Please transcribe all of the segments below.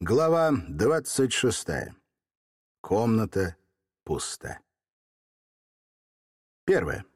Глава двадцать шестая. Комната пуста. Первое.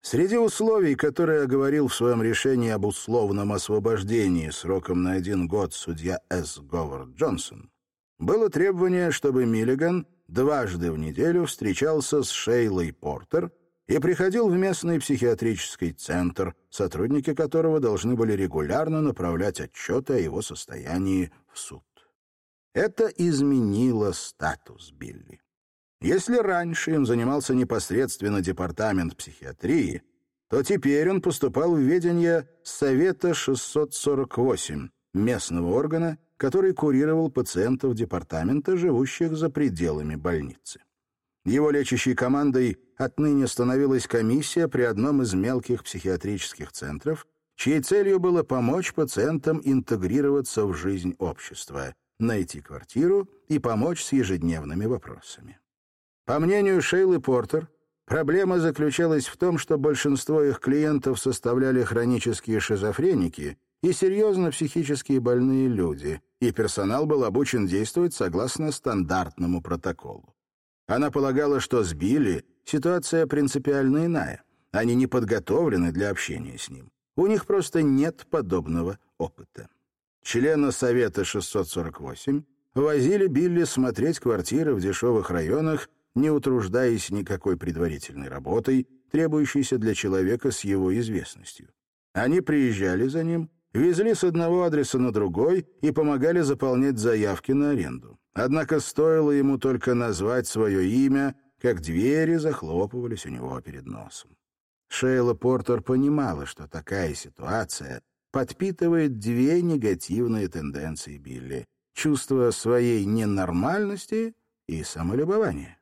Среди условий, которые оговорил в своем решении об условном освобождении сроком на один год судья С. Говард Джонсон, было требование, чтобы Миллиган дважды в неделю встречался с Шейлой Портер и приходил в местный психиатрический центр, сотрудники которого должны были регулярно направлять отчеты о его состоянии в суд. Это изменило статус Билли. Если раньше им занимался непосредственно департамент психиатрии, то теперь он поступал в ведение Совета 648, местного органа, который курировал пациентов департамента, живущих за пределами больницы. Его лечащей командой отныне становилась комиссия при одном из мелких психиатрических центров, чьей целью было помочь пациентам интегрироваться в жизнь общества, найти квартиру и помочь с ежедневными вопросами. По мнению Шейлы Портер, проблема заключалась в том, что большинство их клиентов составляли хронические шизофреники и серьезно психически больные люди, и персонал был обучен действовать согласно стандартному протоколу. Она полагала, что с Билли ситуация принципиально иная. Они не подготовлены для общения с ним. У них просто нет подобного опыта. Члены Совета 648 возили Билли смотреть квартиры в дешевых районах, не утруждаясь никакой предварительной работой, требующейся для человека с его известностью. Они приезжали за ним, везли с одного адреса на другой и помогали заполнять заявки на аренду. Однако стоило ему только назвать свое имя, как двери захлопывались у него перед носом. Шейла Портер понимала, что такая ситуация подпитывает две негативные тенденции Билли — чувство своей ненормальности и самолюбование.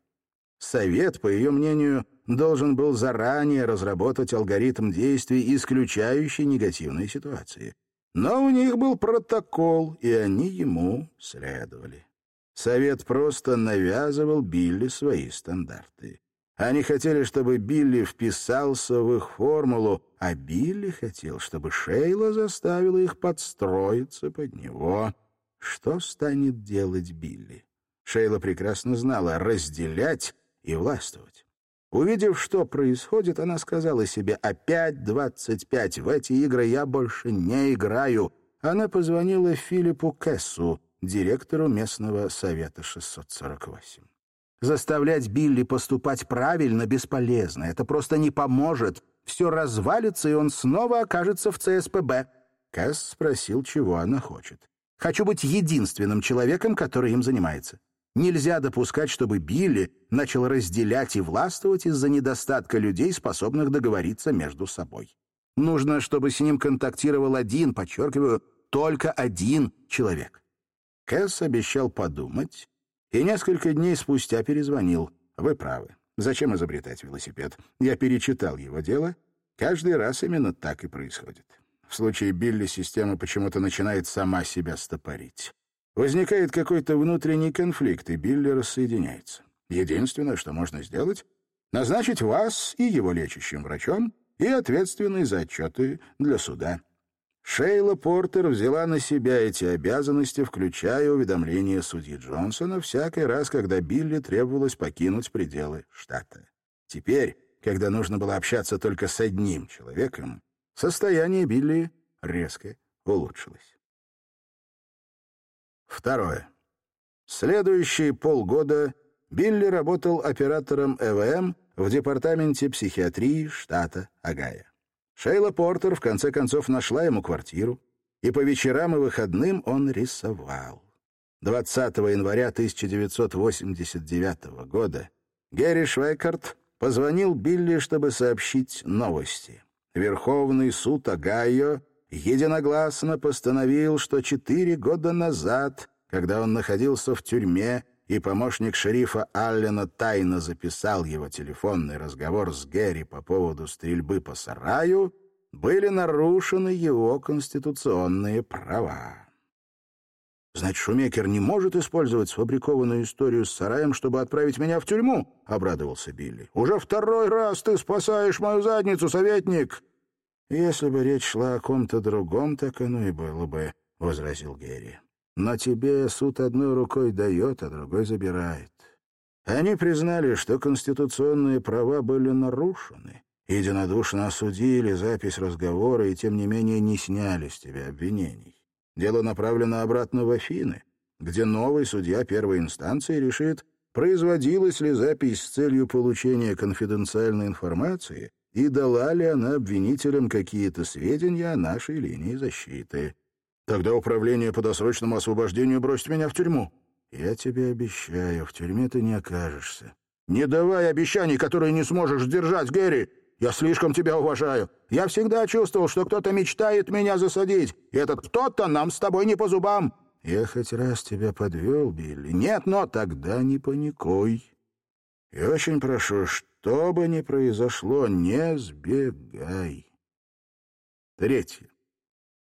Совет, по ее мнению, должен был заранее разработать алгоритм действий, исключающий негативные ситуации. Но у них был протокол, и они ему следовали. Совет просто навязывал Билли свои стандарты. Они хотели, чтобы Билли вписался в их формулу, а Билли хотел, чтобы Шейла заставила их подстроиться под него. Что станет делать Билли? Шейла прекрасно знала — разделять и властвовать. Увидев, что происходит, она сказала себе «Опять двадцать пять, в эти игры я больше не играю». Она позвонила Филиппу Кессу, директору местного совета 648. Заставлять Билли поступать правильно бесполезно. Это просто не поможет. Все развалится, и он снова окажется в ЦСПБ. Кэс спросил, чего она хочет. «Хочу быть единственным человеком, который им занимается. Нельзя допускать, чтобы Билли начал разделять и властвовать из-за недостатка людей, способных договориться между собой. Нужно, чтобы с ним контактировал один, подчеркиваю, только один человек. Кэс обещал подумать, и несколько дней спустя перезвонил. «Вы правы. Зачем изобретать велосипед? Я перечитал его дело. Каждый раз именно так и происходит. В случае Билли система почему-то начинает сама себя стопорить. Возникает какой-то внутренний конфликт, и Билли рассоединяется. Единственное, что можно сделать — назначить вас и его лечащим врачом и ответственный за отчеты для суда. Шейла Портер взяла на себя эти обязанности, включая уведомление судьи Джонсона всякий раз, когда Билли требовалось покинуть пределы штата. Теперь, когда нужно было общаться только с одним человеком, состояние Билли резко улучшилось. Второе. Следующие полгода Билли работал оператором ЭВМ в департаменте психиатрии штата Огайо. Шейла Портер в конце концов нашла ему квартиру, и по вечерам и выходным он рисовал. 20 января 1989 года Герри Швейкарт позвонил Билли, чтобы сообщить новости. Верховный суд Огайо единогласно постановил, что четыре года назад, когда он находился в тюрьме, и помощник шерифа Аллена тайно записал его телефонный разговор с Гэри по поводу стрельбы по сараю, были нарушены его конституционные права. «Значит, Шумекер не может использовать сфабрикованную историю с сараем, чтобы отправить меня в тюрьму?» — обрадовался Билли. «Уже второй раз ты спасаешь мою задницу, советник!» «Если бы речь шла о ком-то другом, так оно и было бы», — возразил Герри. Но тебе суд одной рукой дает, а другой забирает. Они признали, что конституционные права были нарушены, единодушно осудили запись разговора и, тем не менее, не сняли с тебя обвинений. Дело направлено обратно в Афины, где новый судья первой инстанции решит, производилась ли запись с целью получения конфиденциальной информации и дала ли она обвинителям какие-то сведения о нашей линии защиты. Тогда управление по досрочному освобождению бросит меня в тюрьму. Я тебе обещаю, в тюрьме ты не окажешься. Не давай обещаний, которые не сможешь сдержать, Гэри. Я слишком тебя уважаю. Я всегда чувствовал, что кто-то мечтает меня засадить. И этот кто-то нам с тобой не по зубам. Я хоть раз тебя подвел, Билли. Нет, но тогда не паникуй. И очень прошу, что бы ни произошло, не сбегай. Третье.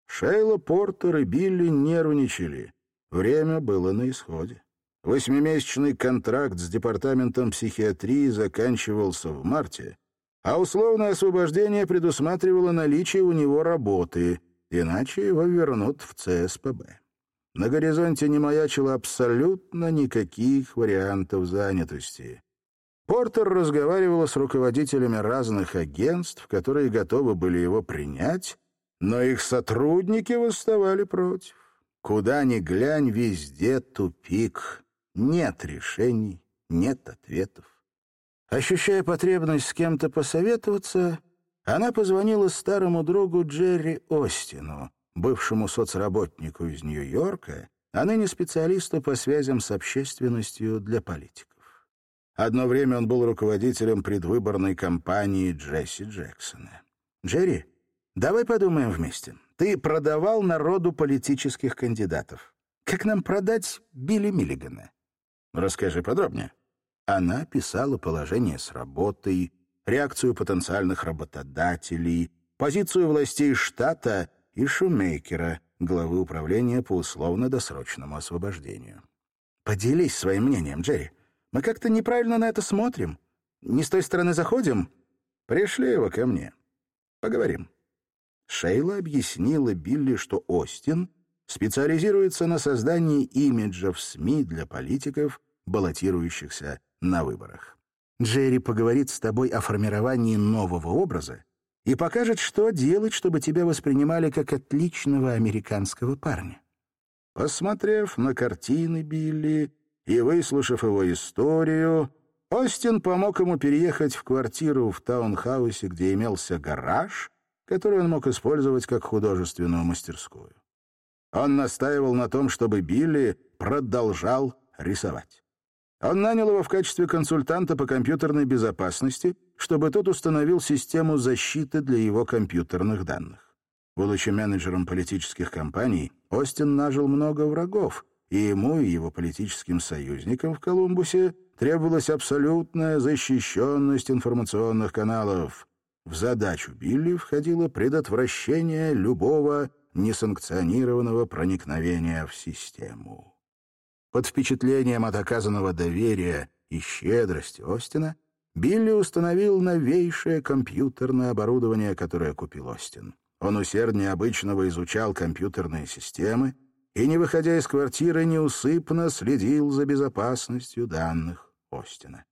Шейла Портер и Билли нервничали. Время было на исходе. Восьмимесячный контракт с департаментом психиатрии заканчивался в марте, а условное освобождение предусматривало наличие у него работы, иначе его вернут в ЦСПБ. На горизонте не маячило абсолютно никаких вариантов занятости. Портер разговаривала с руководителями разных агентств, которые готовы были его принять, но их сотрудники восставали против. Куда ни глянь, везде тупик. Нет решений, нет ответов. Ощущая потребность с кем-то посоветоваться, она позвонила старому другу Джерри Остину, бывшему соцработнику из Нью-Йорка, а ныне специалисту по связям с общественностью для политиков. Одно время он был руководителем предвыборной кампании Джесси Джексона. «Джерри, давай подумаем вместе. Ты продавал народу политических кандидатов. Как нам продать Билли Миллигана?» «Расскажи подробнее». Она писала положение с работой, реакцию потенциальных работодателей, позицию властей штата и Шумейкера, главы управления по условно-досрочному освобождению. «Поделись своим мнением, Джерри. Мы как-то неправильно на это смотрим. Не с той стороны заходим? Пришли его ко мне. Поговорим». Шейла объяснила Билли, что Остин специализируется на создании имиджев СМИ для политиков, баллотирующихся на выборах. Джерри поговорит с тобой о формировании нового образа и покажет, что делать, чтобы тебя воспринимали как отличного американского парня. Посмотрев на картины Билли и выслушав его историю, Остин помог ему переехать в квартиру в таунхаусе, где имелся гараж, который он мог использовать как художественную мастерскую. Он настаивал на том, чтобы Билли продолжал рисовать. Он нанял его в качестве консультанта по компьютерной безопасности, чтобы тот установил систему защиты для его компьютерных данных. Будучи менеджером политических кампаний, Остин нажил много врагов, и ему и его политическим союзникам в Колумбусе требовалась абсолютная защищенность информационных каналов. В задачу Билли входило предотвращение любого несанкционированного проникновения в систему. Под впечатлением от оказанного доверия и щедрости Остина Билли установил новейшее компьютерное оборудование, которое купил Остин. Он усерднее обычного изучал компьютерные системы и, не выходя из квартиры, неусыпно следил за безопасностью данных Остина.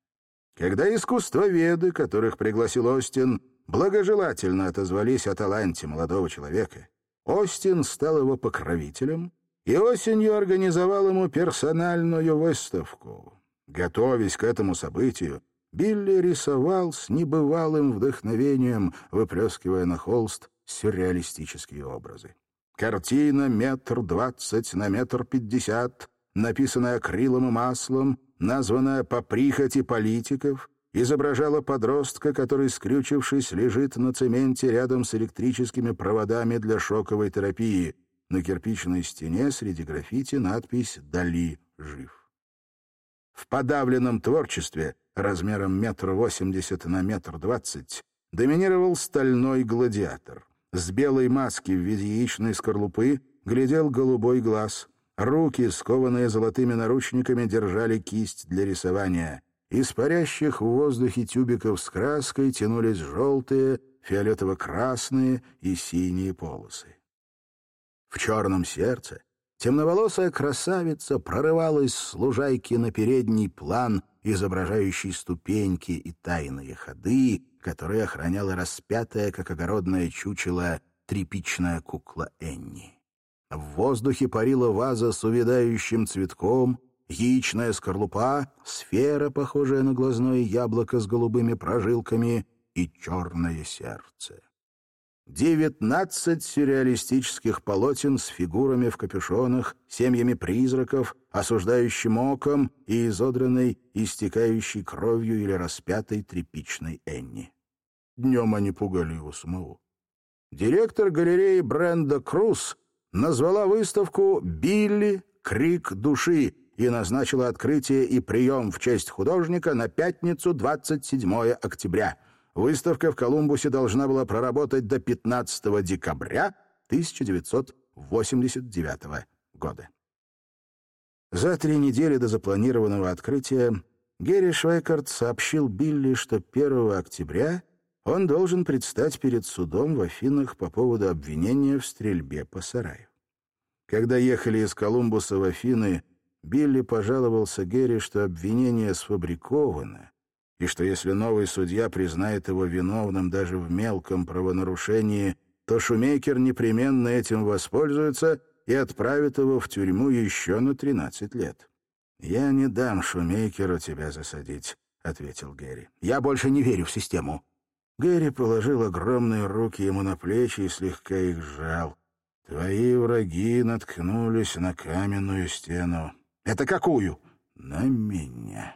Когда искусствоведы, которых пригласил Остин, благожелательно отозвались о таланте молодого человека, Остин стал его покровителем и осенью организовал ему персональную выставку. Готовясь к этому событию, Билли рисовал с небывалым вдохновением, выплескивая на холст сюрреалистические образы. Картина метр двадцать на метр пятьдесят, написанная акрилом и маслом, названная «По прихоти политиков», изображала подростка, который, скрючившись, лежит на цементе рядом с электрическими проводами для шоковой терапии — на кирпичной стене среди граффити надпись «Дали жив». В подавленном творчестве размером метр восемьдесят на метр двадцать доминировал стальной гладиатор. С белой маски в виде яичной скорлупы глядел голубой глаз. Руки, скованные золотыми наручниками, держали кисть для рисования. Из парящих в воздухе тюбиков с краской тянулись желтые, фиолетово-красные и синие полосы. В черном сердце темноволосая красавица прорывалась с лужайки на передний план, изображающий ступеньки и тайные ходы, которые охраняла распятая, как огородное чучело, тряпичная кукла Энни. В воздухе парила ваза с увядающим цветком, яичная скорлупа, сфера, похожая на глазное яблоко с голубыми прожилками, и черное сердце. Девятнадцать сюрреалистических полотен с фигурами в капюшонах, семьями призраков, осуждающим оком и изодранной, истекающей кровью или распятой тряпичной Энни. Днем они пугали его самого. Директор галереи Бренда Круз назвала выставку «Билли. Крик души» и назначила открытие и прием в честь художника на пятницу 27 октября — Выставка в Колумбусе должна была проработать до 15 декабря 1989 года. За три недели до запланированного открытия Герри Швейкарт сообщил Билли, что 1 октября он должен предстать перед судом в Афинах по поводу обвинения в стрельбе по сараю. Когда ехали из Колумбуса в Афины, Билли пожаловался Герри, что обвинение сфабриковано, и что если новый судья признает его виновным даже в мелком правонарушении, то Шумейкер непременно этим воспользуется и отправит его в тюрьму еще на 13 лет. «Я не дам Шумейкеру тебя засадить», — ответил Гэри. «Я больше не верю в систему». Гэри положил огромные руки ему на плечи и слегка их сжал. «Твои враги наткнулись на каменную стену». «Это какую?» «На меня».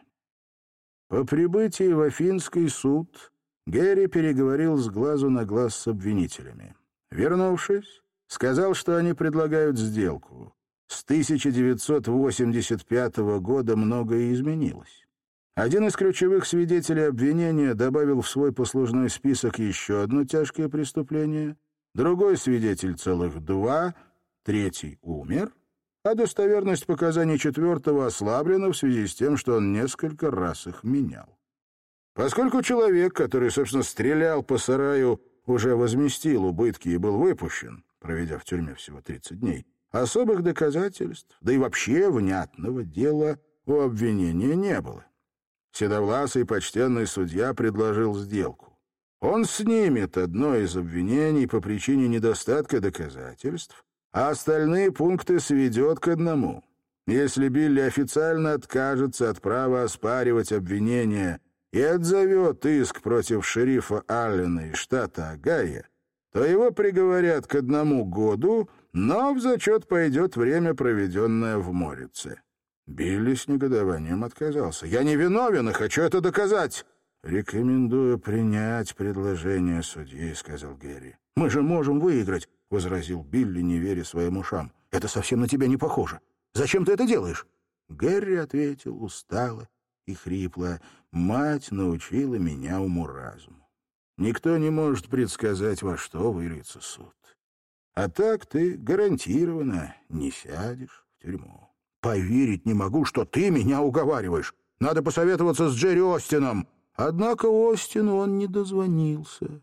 По прибытии в Афинский суд Герри переговорил с глазу на глаз с обвинителями. Вернувшись, сказал, что они предлагают сделку. С 1985 года многое изменилось. Один из ключевых свидетелей обвинения добавил в свой послужной список еще одно тяжкое преступление, другой свидетель целых два, третий умер, а достоверность показаний четвертого ослаблена в связи с тем, что он несколько раз их менял. Поскольку человек, который, собственно, стрелял по сараю, уже возместил убытки и был выпущен, проведя в тюрьме всего 30 дней, особых доказательств, да и вообще внятного дела у обвинения не было. Седовласый почтенный судья предложил сделку. Он снимет одно из обвинений по причине недостатка доказательств, а остальные пункты сведет к одному. Если Билли официально откажется от права оспаривать обвинения и отзовет иск против шерифа Аллена из штата Огайо, то его приговорят к одному году, но в зачет пойдет время, проведенное в Морице. Билли с негодованием отказался. «Я не виновен и хочу это доказать!» «Рекомендую принять предложение судьи», — сказал Герри. «Мы же можем выиграть. — возразил Билли, не веря своим ушам. «Это совсем на тебя не похоже. Зачем ты это делаешь?» Гэри ответил устало и хрипло. «Мать научила меня уму-разуму. Никто не может предсказать, во что выльется суд. А так ты гарантированно не сядешь в тюрьму». «Поверить не могу, что ты меня уговариваешь. Надо посоветоваться с Джерри Остином». Однако Остину он не дозвонился.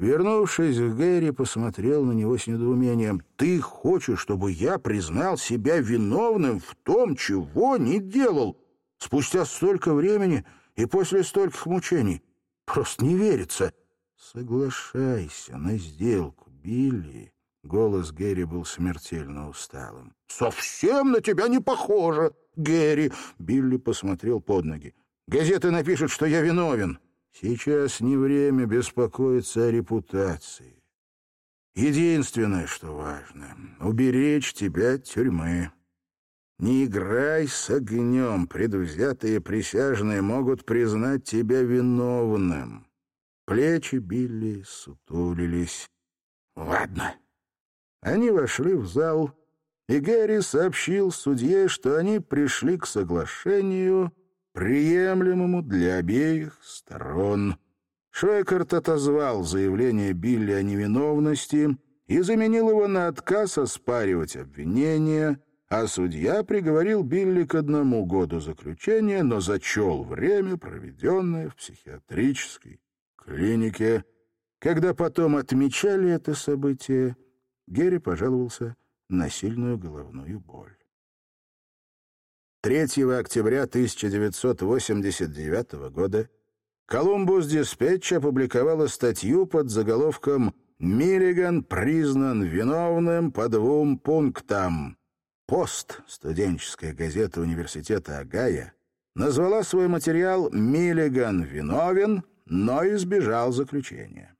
Вернувшись, Гэри посмотрел на него с недоумением. «Ты хочешь, чтобы я признал себя виновным в том, чего не делал, спустя столько времени и после стольких мучений? Просто не верится». «Соглашайся на сделку, Билли». Голос Гэри был смертельно усталым. «Совсем на тебя не похоже, Гэри!» Билли посмотрел под ноги. «Газеты напишут, что я виновен. Сейчас не время беспокоиться о репутации. Единственное, что важно — уберечь тебя от тюрьмы. Не играй с огнем, предвзятые присяжные могут признать тебя виновным. Плечи Билли сутулились. Ладно. Они вошли в зал, и Гэри сообщил судье, что они пришли к соглашению — приемлемому для обеих сторон. Швейкарт отозвал заявление Билли о невиновности и заменил его на отказ оспаривать обвинения, а судья приговорил Билли к одному году заключения, но зачел время, проведенное в психиатрической клинике. Когда потом отмечали это событие, Герри пожаловался на сильную головную боль. 3 октября 1989 года Колумбус Диспетч опубликовала статью под заголовком «Миллиган признан виновным по двум пунктам». «Пост» — студенческая газета университета Агая назвала свой материал «Миллиган виновен, но избежал заключения».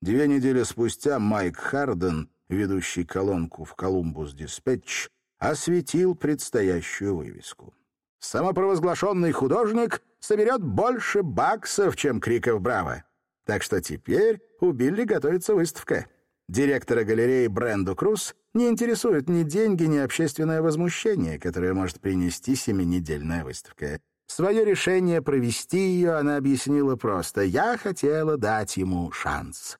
Две недели спустя Майк Харден, ведущий колонку в «Колумбус Диспетч», осветил предстоящую вывеску. Самопровозглашенный художник соберет больше баксов, чем криков «Браво!». Так что теперь у Билли готовится выставка. Директора галереи Бренду Круз не интересуют ни деньги, ни общественное возмущение, которое может принести семинедельная выставка. Свое решение провести ее она объяснила просто. «Я хотела дать ему шанс».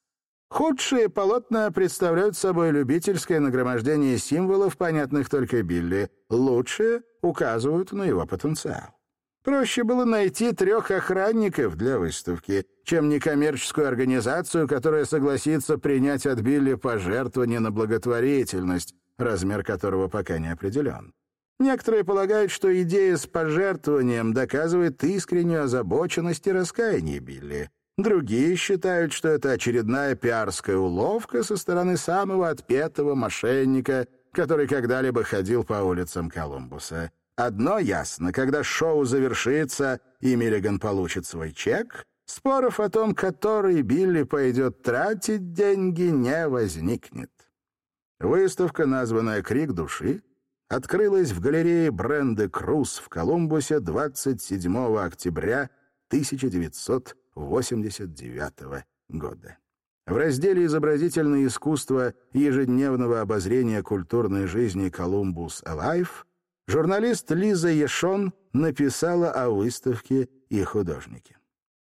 Худшие полотна представляют собой любительское нагромождение символов, понятных только Билли. Лучшие указывают на его потенциал. Проще было найти трех охранников для выставки, чем некоммерческую организацию, которая согласится принять от Билли пожертвование на благотворительность, размер которого пока не определен. Некоторые полагают, что идея с пожертвованием доказывает искреннюю озабоченность и раскаяние Билли. Другие считают, что это очередная пиарская уловка со стороны самого отпетого мошенника, который когда-либо ходил по улицам Колумбуса. Одно ясно, когда шоу завершится и Миллиган получит свой чек, споров о том, который Билли пойдет тратить деньги, не возникнет. Выставка, названная «Крик души», открылась в галерее Бренды Круз в Колумбусе 27 октября 1989 года. В разделе «Изобразительное искусство ежедневного обозрения культурной жизни Колумбус Alive» журналист Лиза Ешон написала о выставке и художнике.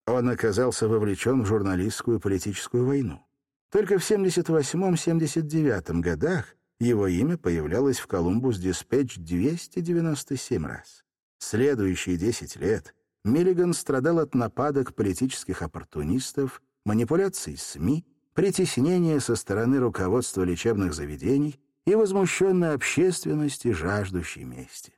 Он оказался вовлечен в журналистскую политическую войну. Только в 78-79 годах его имя появлялось в «Колумбус Диспетч» 297 раз. Следующие 10 лет Миллиган страдал от нападок политических оппортунистов, манипуляций СМИ, притеснения со стороны руководства лечебных заведений и возмущенной общественности, жаждущей мести.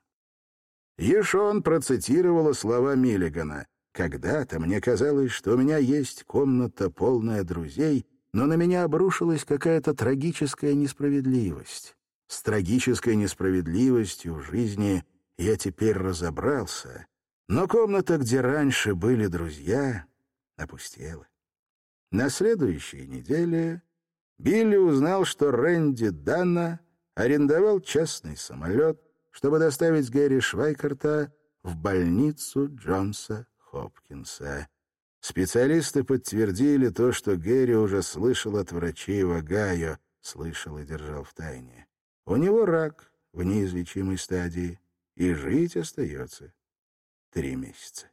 Ешон процитировала слова Миллигана. «Когда-то мне казалось, что у меня есть комната, полная друзей, но на меня обрушилась какая-то трагическая несправедливость. С трагической несправедливостью в жизни я теперь разобрался, но комната, где раньше были друзья, опустела. На следующей неделе Билли узнал, что Рэнди Данна арендовал частный самолет, чтобы доставить Гэри Швайкарта в больницу Джонса Хопкинса. Специалисты подтвердили то, что Гэри уже слышал от врачей в Огайо, слышал и держал в тайне. У него рак в неизлечимой стадии, и жить остается три месяца.